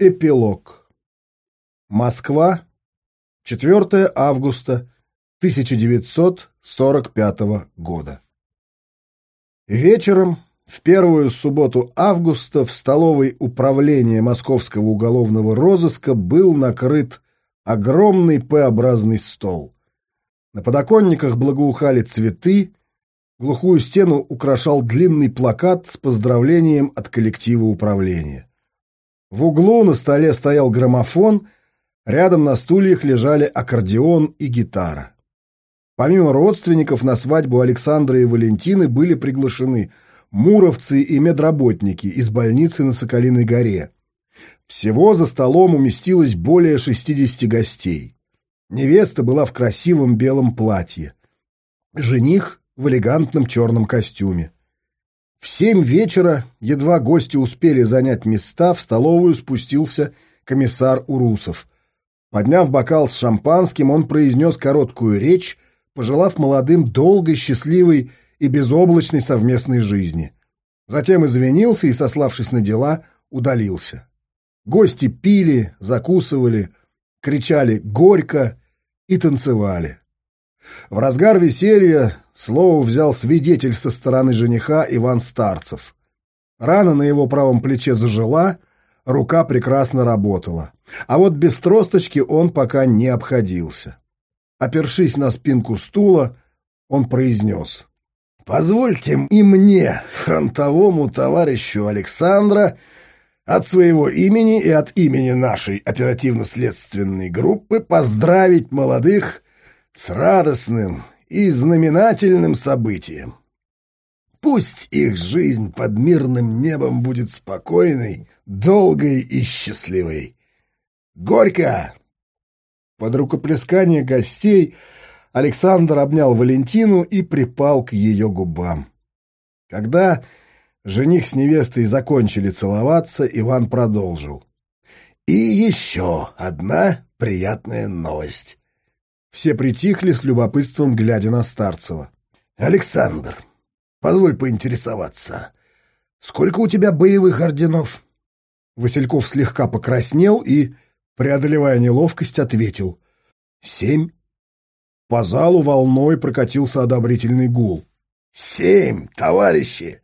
Эпилог. Москва. 4 августа 1945 года. Вечером, в первую субботу августа, в столовой управления Московского уголовного розыска был накрыт огромный П-образный стол. На подоконниках благоухали цветы, глухую стену украшал длинный плакат с поздравлением от коллектива управления. В углу на столе стоял граммофон, рядом на стульях лежали аккордеон и гитара. Помимо родственников на свадьбу Александра и Валентины были приглашены муровцы и медработники из больницы на Соколиной горе. Всего за столом уместилось более 60 гостей. Невеста была в красивом белом платье. Жених в элегантном черном костюме. В семь вечера, едва гости успели занять места, в столовую спустился комиссар Урусов. Подняв бокал с шампанским, он произнес короткую речь, пожелав молодым долгой, счастливой и безоблачной совместной жизни. Затем извинился и, сославшись на дела, удалился. Гости пили, закусывали, кричали «Горько!» и танцевали. В разгар веселья слово взял свидетель со стороны жениха Иван Старцев. Рана на его правом плече зажила, рука прекрасно работала. А вот без тросточки он пока не обходился. Опершись на спинку стула, он произнес. «Позвольте и мне, фронтовому товарищу Александра, от своего имени и от имени нашей оперативно-следственной группы поздравить молодых с радостным и знаменательным событием. Пусть их жизнь под мирным небом будет спокойной, долгой и счастливой. Горько! Под рукоплескание гостей Александр обнял Валентину и припал к ее губам. Когда жених с невестой закончили целоваться, Иван продолжил. «И еще одна приятная новость. Все притихли с любопытством, глядя на Старцева. «Александр, позволь поинтересоваться, сколько у тебя боевых орденов?» Васильков слегка покраснел и, преодолевая неловкость, ответил. «Семь». По залу волной прокатился одобрительный гул. «Семь, товарищи!»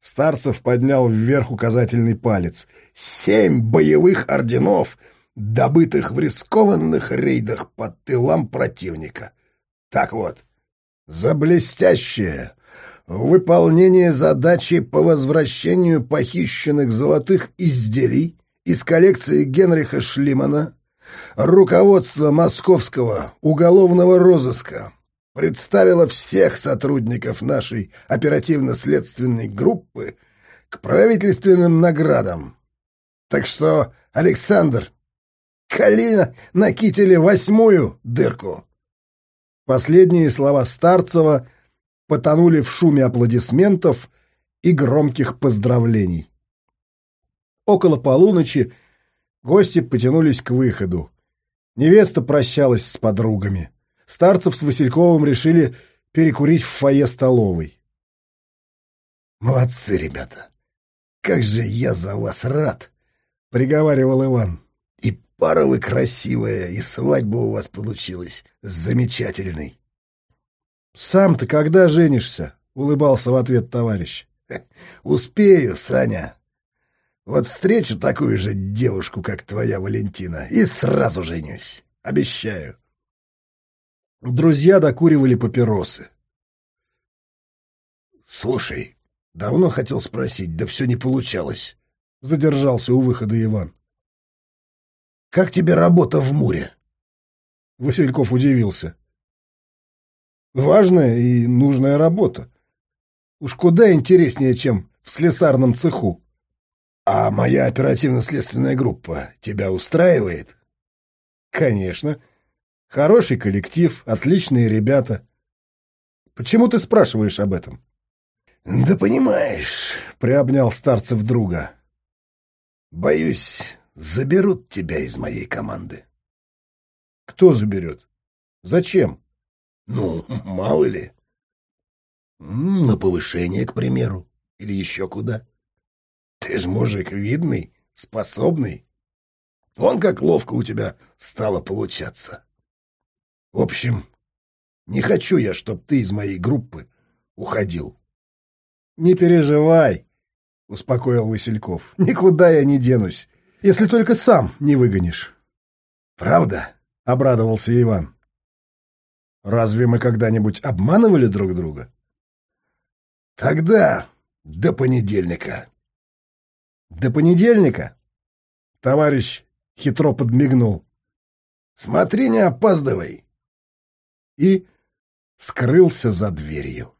Старцев поднял вверх указательный палец. «Семь боевых орденов добытых в рискованных рейдах под тылам противника. Так вот, за блестящее выполнение задачи по возвращению похищенных золотых изделий из коллекции Генриха Шлимана руководство московского уголовного розыска представило всех сотрудников нашей оперативно-следственной группы к правительственным наградам. Так что, Александр, Калина на кителе восьмую дырку. Последние слова Старцева потонули в шуме аплодисментов и громких поздравлений. Около полуночи гости потянулись к выходу. Невеста прощалась с подругами. Старцев с Васильковым решили перекурить в фойе столовой. «Молодцы, ребята! Как же я за вас рад!» — приговаривал Иван. Пара вы красивая, и свадьба у вас получилась замечательной. — Сам-то когда женишься? — улыбался в ответ товарищ. — Успею, Саня. Вот встречу такую же девушку, как твоя Валентина, и сразу женюсь. Обещаю. Друзья докуривали папиросы. — Слушай, давно хотел спросить, да все не получалось. Задержался у выхода Иван. Как тебе работа в Муре?» Васильков удивился. «Важная и нужная работа. Уж куда интереснее, чем в слесарном цеху». «А моя оперативно-следственная группа тебя устраивает?» «Конечно. Хороший коллектив, отличные ребята. Почему ты спрашиваешь об этом?» «Да понимаешь», — приобнял старцев друга. «Боюсь, заберут тебя из моей команды. Кто заберет? Зачем? Ну, мало ли. На повышение, к примеру. Или еще куда. Ты ж мужик видный, способный. Вон как ловко у тебя стало получаться. В общем, не хочу я, чтоб ты из моей группы уходил. — Не переживай, — успокоил Васильков. — Никуда я не денусь, если только сам не выгонишь. — Правда? — обрадовался Иван. — Разве мы когда-нибудь обманывали друг друга? — Тогда до понедельника. — До понедельника? Товарищ хитро подмигнул. — Смотри, не опаздывай. И скрылся за дверью.